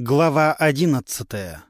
Глава одиннадцатая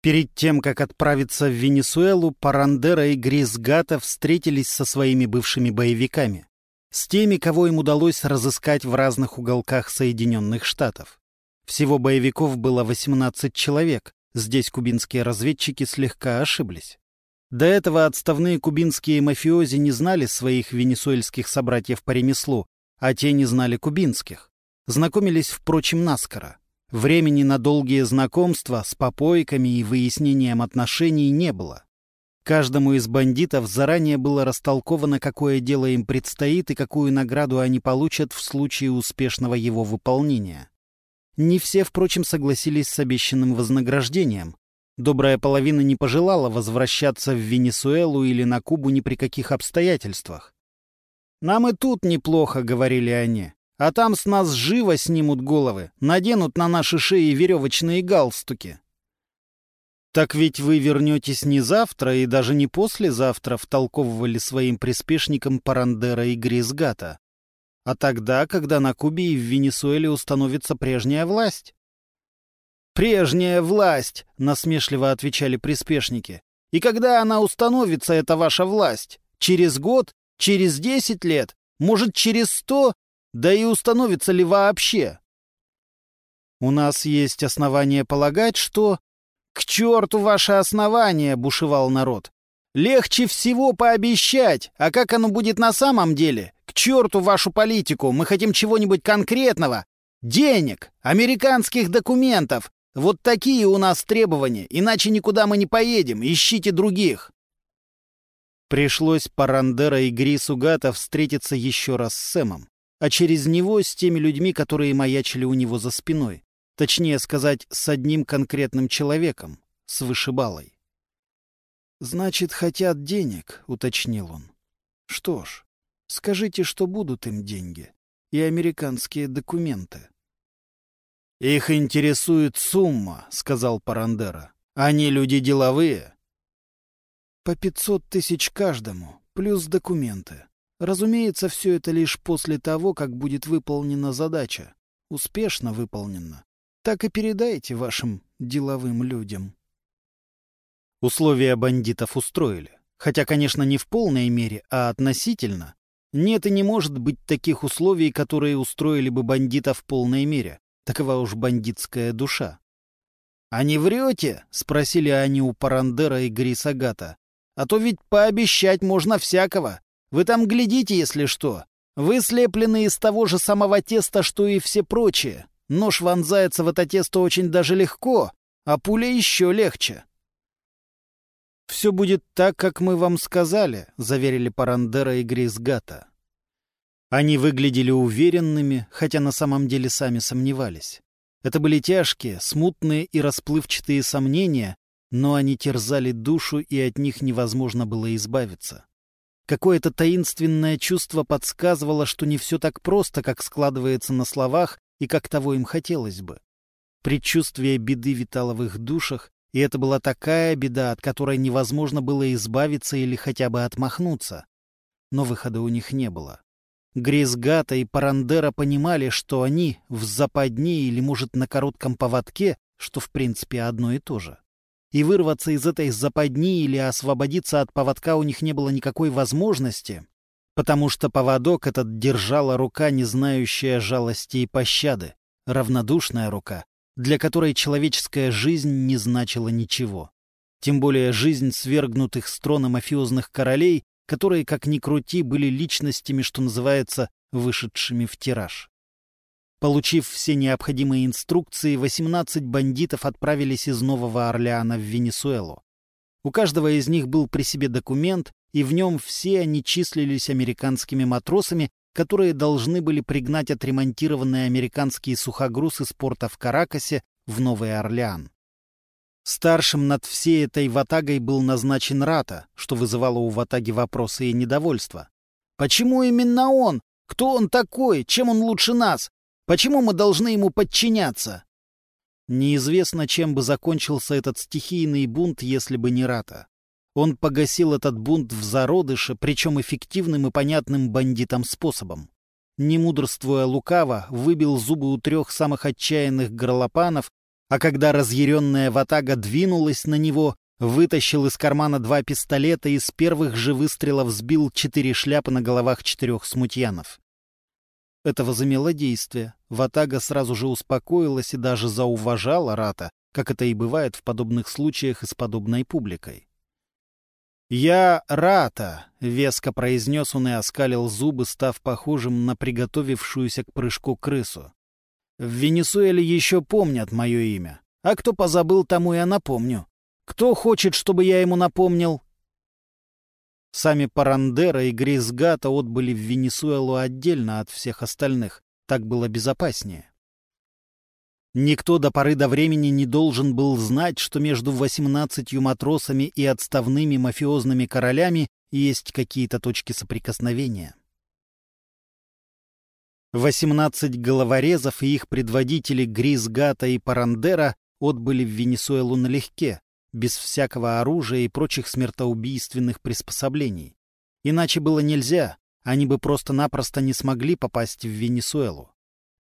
Перед тем, как отправиться в Венесуэлу, Парандера и Грисгата встретились со своими бывшими боевиками, с теми, кого им удалось разыскать в разных уголках Соединенных Штатов. Всего боевиков было 18 человек, здесь кубинские разведчики слегка ошиблись. До этого отставные кубинские мафиози не знали своих венесуэльских собратьев по ремеслу, а те не знали кубинских. Знакомились, впрочем, наскоро. Времени на долгие знакомства с попойками и выяснением отношений не было. Каждому из бандитов заранее было растолковано, какое дело им предстоит и какую награду они получат в случае успешного его выполнения. Не все, впрочем, согласились с обещанным вознаграждением. Добрая половина не пожелала возвращаться в Венесуэлу или на Кубу ни при каких обстоятельствах. «Нам и тут неплохо», — говорили они. А там с нас живо снимут головы, наденут на наши шеи веревочные галстуки. «Так ведь вы вернетесь не завтра и даже не послезавтра», втолковывали своим приспешникам Парандера и Гризгата, а тогда, когда на Кубе и в Венесуэле установится прежняя власть. «Прежняя власть!» — насмешливо отвечали приспешники. «И когда она установится, эта ваша власть? Через год? Через десять лет? Может, через сто? Да и установится ли вообще? У нас есть основания полагать, что... К черту ваше основание, бушевал народ. Легче всего пообещать, а как оно будет на самом деле? К черту вашу политику, мы хотим чего-нибудь конкретного. Денег, американских документов. Вот такие у нас требования, иначе никуда мы не поедем, ищите других. Пришлось Парандера и Грису Гата встретиться еще раз с Сэмом а через него с теми людьми, которые маячили у него за спиной. Точнее сказать, с одним конкретным человеком, с вышибалой. «Значит, хотят денег», — уточнил он. «Что ж, скажите, что будут им деньги и американские документы». «Их интересует сумма», — сказал Парандера. «Они люди деловые». «По пятьсот тысяч каждому, плюс документы. Разумеется, все это лишь после того, как будет выполнена задача. Успешно выполнена. Так и передайте вашим деловым людям. Условия бандитов устроили. Хотя, конечно, не в полной мере, а относительно. Нет и не может быть таких условий, которые устроили бы бандита в полной мере. Такова уж бандитская душа. «А не врете?» — спросили они у Парандера и Грисагата. «А то ведь пообещать можно всякого. Вы там глядите, если что. Вы слеплены из того же самого теста, что и все прочие. Нож вонзается в это тесто очень даже легко, а пуля еще легче. «Все будет так, как мы вам сказали», — заверили Парандера и Грисгата. Они выглядели уверенными, хотя на самом деле сами сомневались. Это были тяжкие, смутные и расплывчатые сомнения, но они терзали душу, и от них невозможно было избавиться. Какое-то таинственное чувство подсказывало, что не все так просто, как складывается на словах и как того им хотелось бы. Предчувствие беды витало в их душах, и это была такая беда, от которой невозможно было избавиться или хотя бы отмахнуться. Но выхода у них не было. Гризгата и Парандера понимали, что они в западне или, может, на коротком поводке, что в принципе одно и то же и вырваться из этой западни или освободиться от поводка у них не было никакой возможности, потому что поводок этот держала рука, не знающая жалости и пощады, равнодушная рука, для которой человеческая жизнь не значила ничего. Тем более жизнь свергнутых с трона мафиозных королей, которые, как ни крути, были личностями, что называется, вышедшими в тираж. Получив все необходимые инструкции, 18 бандитов отправились из Нового Орлеана в Венесуэлу. У каждого из них был при себе документ, и в нем все они числились американскими матросами, которые должны были пригнать отремонтированные американские сухогрузы из порта в Каракасе в Новый Орлеан. Старшим над всей этой ватагой был назначен Рата, что вызывало у ватаги вопросы и недовольство. «Почему именно он? Кто он такой? Чем он лучше нас? Почему мы должны ему подчиняться? Неизвестно, чем бы закончился этот стихийный бунт, если бы не Рата. Он погасил этот бунт в зародыше, причем эффективным и понятным бандитам способом. не мудрствуя лукаво, выбил зубы у трех самых отчаянных горлопанов, а когда разъяренная ватага двинулась на него, вытащил из кармана два пистолета и с первых же выстрелов сбил четыре шляпы на головах четырех смутьянов. Это возымело действие. Ватага сразу же успокоилась и даже зауважала Рата, как это и бывает в подобных случаях и с подобной публикой. «Я Рата», — веско произнес он и оскалил зубы, став похожим на приготовившуюся к прыжку крысу. «В Венесуэле еще помнят мое имя, а кто позабыл, тому я напомню. Кто хочет, чтобы я ему напомнил?» Сами Парандера и Грисгата отбыли в Венесуэлу отдельно от всех остальных. Так было безопаснее. Никто до поры до времени не должен был знать, что между восемнадцатью матросами и отставными мафиозными королями есть какие-то точки соприкосновения. Восемнадцать головорезов и их предводители Гризгата и Парандера отбыли в Венесуэлу налегке, без всякого оружия и прочих смертоубийственных приспособлений. Иначе было нельзя, они бы просто-напросто не смогли попасть в Венесуэлу.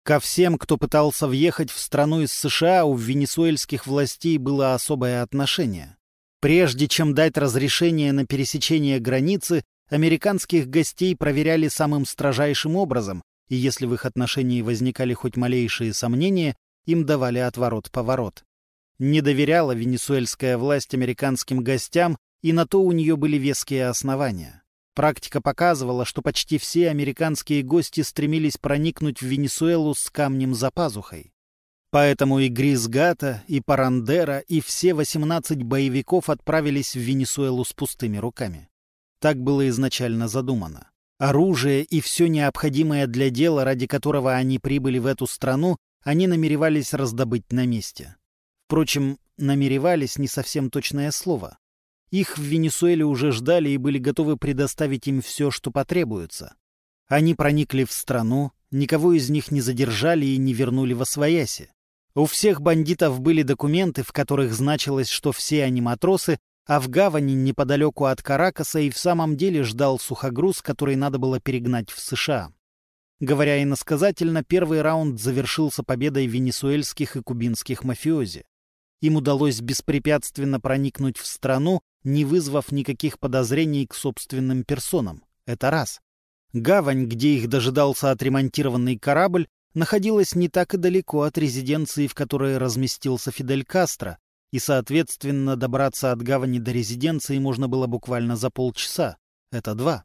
Ко всем, кто пытался въехать в страну из США, у венесуэльских властей было особое отношение. Прежде чем дать разрешение на пересечение границы, американских гостей проверяли самым строжайшим образом, и если в их отношении возникали хоть малейшие сомнения, им давали отворот-поворот. Не доверяла венесуэльская власть американским гостям, и на то у нее были веские основания. Практика показывала, что почти все американские гости стремились проникнуть в Венесуэлу с камнем за пазухой. Поэтому и Гризгата, и Парандера, и все 18 боевиков отправились в Венесуэлу с пустыми руками. Так было изначально задумано. Оружие и все необходимое для дела, ради которого они прибыли в эту страну, они намеревались раздобыть на месте. Впрочем, намеревались не совсем точное слово. Их в Венесуэле уже ждали и были готовы предоставить им все, что потребуется. Они проникли в страну, никого из них не задержали и не вернули во свояси. У всех бандитов были документы, в которых значилось, что все они матросы, а в гавани неподалеку от Каракаса и в самом деле ждал сухогруз, который надо было перегнать в США. Говоря иносказательно, первый раунд завершился победой венесуэльских и кубинских мафиози. Им удалось беспрепятственно проникнуть в страну, не вызвав никаких подозрений к собственным персонам. Это раз. Гавань, где их дожидался отремонтированный корабль, находилась не так и далеко от резиденции, в которой разместился Фидель Кастро, и, соответственно, добраться от гавани до резиденции можно было буквально за полчаса. Это два.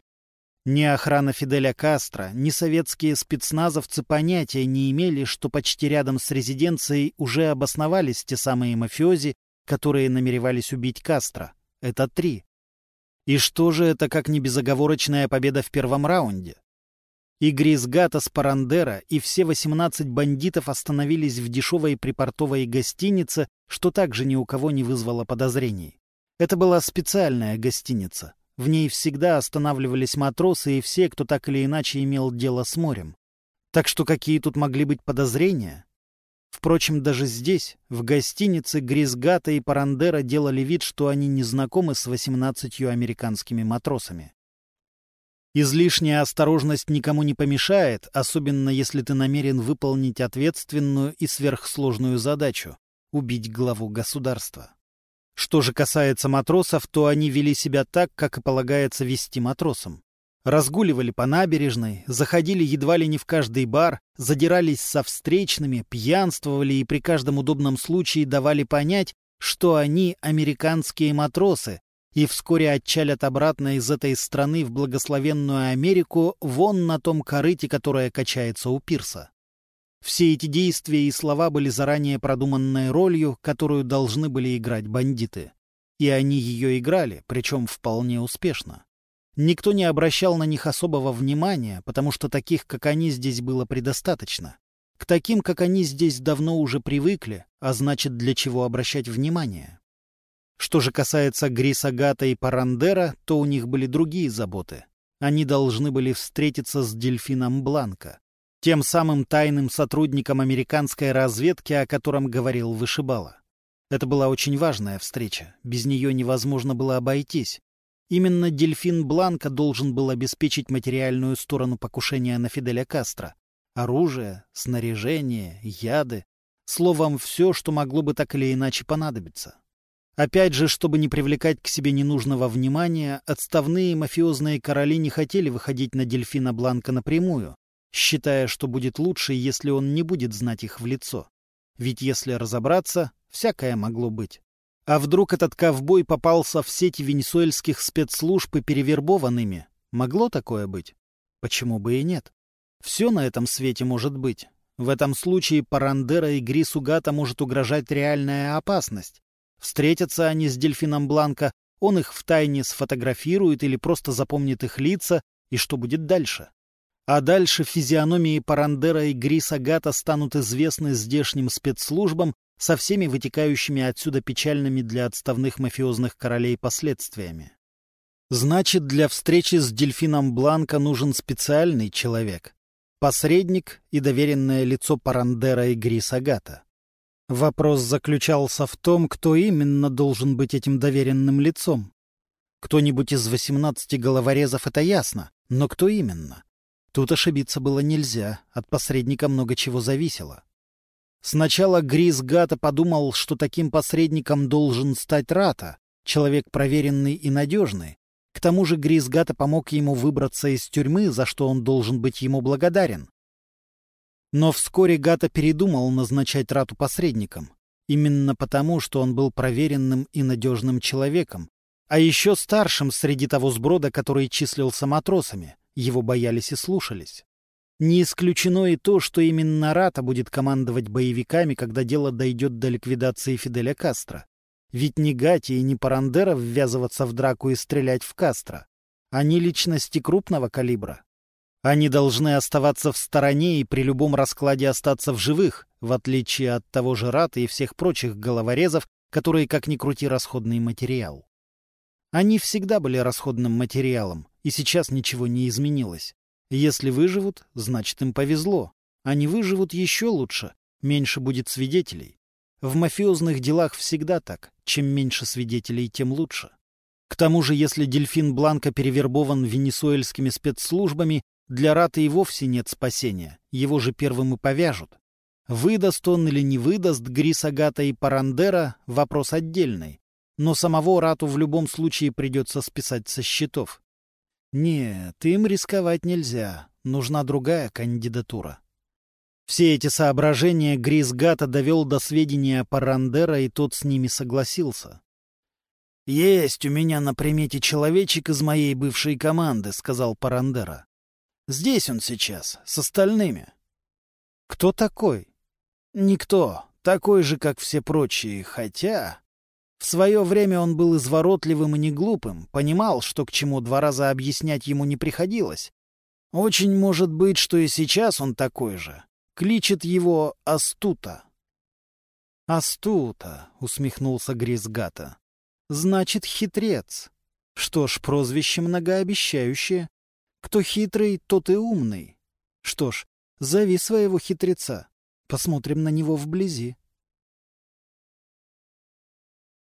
Ни охрана Фиделя Кастро, ни советские спецназовцы понятия не имели, что почти рядом с резиденцией уже обосновались те самые мафиози, которые намеревались убить Кастро. Это три. И что же это как не безоговорочная победа в первом раунде? И Гризгата с Парандера, и все 18 бандитов остановились в дешевой припортовой гостинице, что также ни у кого не вызвало подозрений. Это была специальная гостиница. В ней всегда останавливались матросы и все, кто так или иначе имел дело с морем. Так что какие тут могли быть подозрения? Впрочем, даже здесь, в гостинице, Гризгата и Парандера делали вид, что они не знакомы с восемнадцатью американскими матросами. Излишняя осторожность никому не помешает, особенно если ты намерен выполнить ответственную и сверхсложную задачу — убить главу государства. Что же касается матросов, то они вели себя так, как и полагается вести матросам. Разгуливали по набережной, заходили едва ли не в каждый бар, задирались со встречными, пьянствовали и при каждом удобном случае давали понять, что они американские матросы, и вскоре отчалят обратно из этой страны в благословенную Америку вон на том корыте, которое качается у пирса. Все эти действия и слова были заранее продуманной ролью, которую должны были играть бандиты. И они ее играли, причем вполне успешно. Никто не обращал на них особого внимания, потому что таких, как они, здесь было предостаточно. К таким, как они, здесь давно уже привыкли, а значит, для чего обращать внимание. Что же касается Грисагата и Парандера, то у них были другие заботы. Они должны были встретиться с дельфином Бланка тем самым тайным сотрудником американской разведки, о котором говорил Вышибала. Это была очень важная встреча, без нее невозможно было обойтись. Именно дельфин Бланка должен был обеспечить материальную сторону покушения на Фиделя Кастро. Оружие, снаряжение, яды. Словом, все, что могло бы так или иначе понадобиться. Опять же, чтобы не привлекать к себе ненужного внимания, отставные мафиозные короли не хотели выходить на дельфина Бланка напрямую, считая, что будет лучше, если он не будет знать их в лицо. Ведь если разобраться, всякое могло быть. А вдруг этот ковбой попался в сети венесуэльских спецслужб и перевербован ими? Могло такое быть? Почему бы и нет? Все на этом свете может быть. В этом случае Парандера и Грису Гата может угрожать реальная опасность. Встретятся они с дельфином Бланка, он их втайне сфотографирует или просто запомнит их лица, и что будет дальше? А дальше физиономии Парандера и Гриса Гата станут известны здешним спецслужбам, со всеми вытекающими отсюда печальными для отставных мафиозных королей последствиями. Значит, для встречи с дельфином Бланка нужен специальный человек. Посредник и доверенное лицо Парандера и Грисагата. Вопрос заключался в том, кто именно должен быть этим доверенным лицом. Кто-нибудь из восемнадцати головорезов — это ясно, но кто именно? Тут ошибиться было нельзя, от посредника много чего зависело. Сначала Грис Гата подумал, что таким посредником должен стать Рата, человек проверенный и надежный. К тому же Грис Гата помог ему выбраться из тюрьмы, за что он должен быть ему благодарен. Но вскоре Гата передумал назначать Рату посредником. Именно потому, что он был проверенным и надежным человеком, а еще старшим среди того сброда, который числился матросами. Его боялись и слушались. Не исключено и то, что именно Рата будет командовать боевиками, когда дело дойдет до ликвидации Фиделя Кастро. Ведь не Гати и не Парандера ввязываться в драку и стрелять в Кастро. Они личности крупного калибра. Они должны оставаться в стороне и при любом раскладе остаться в живых, в отличие от того же Рата и всех прочих головорезов, которые, как ни крути, расходный материал. Они всегда были расходным материалом, и сейчас ничего не изменилось. Если выживут, значит им повезло. Они выживут еще лучше, меньше будет свидетелей. В мафиозных делах всегда так. Чем меньше свидетелей, тем лучше. К тому же, если дельфин Бланка перевербован венесуэльскими спецслужбами, для Рата и вовсе нет спасения. Его же первым и повяжут. Выдаст он или не выдаст Грисагата и Парандера — вопрос отдельный. Но самого Рату в любом случае придется списать со счетов. Нет, им рисковать нельзя. Нужна другая кандидатура. Все эти соображения Грис Гата довел до сведения Парандера, и тот с ними согласился. «Есть у меня на примете человечек из моей бывшей команды», — сказал Парандера. «Здесь он сейчас, с остальными». «Кто такой?» «Никто. Такой же, как все прочие, хотя...» В свое время он был изворотливым и неглупым, понимал, что к чему два раза объяснять ему не приходилось. Очень может быть, что и сейчас он такой же. Кличет его Астута. «Астута», — усмехнулся Гризгата. «Значит, хитрец. Что ж, прозвище многообещающее. Кто хитрый, тот и умный. Что ж, зови своего хитреца. Посмотрим на него вблизи».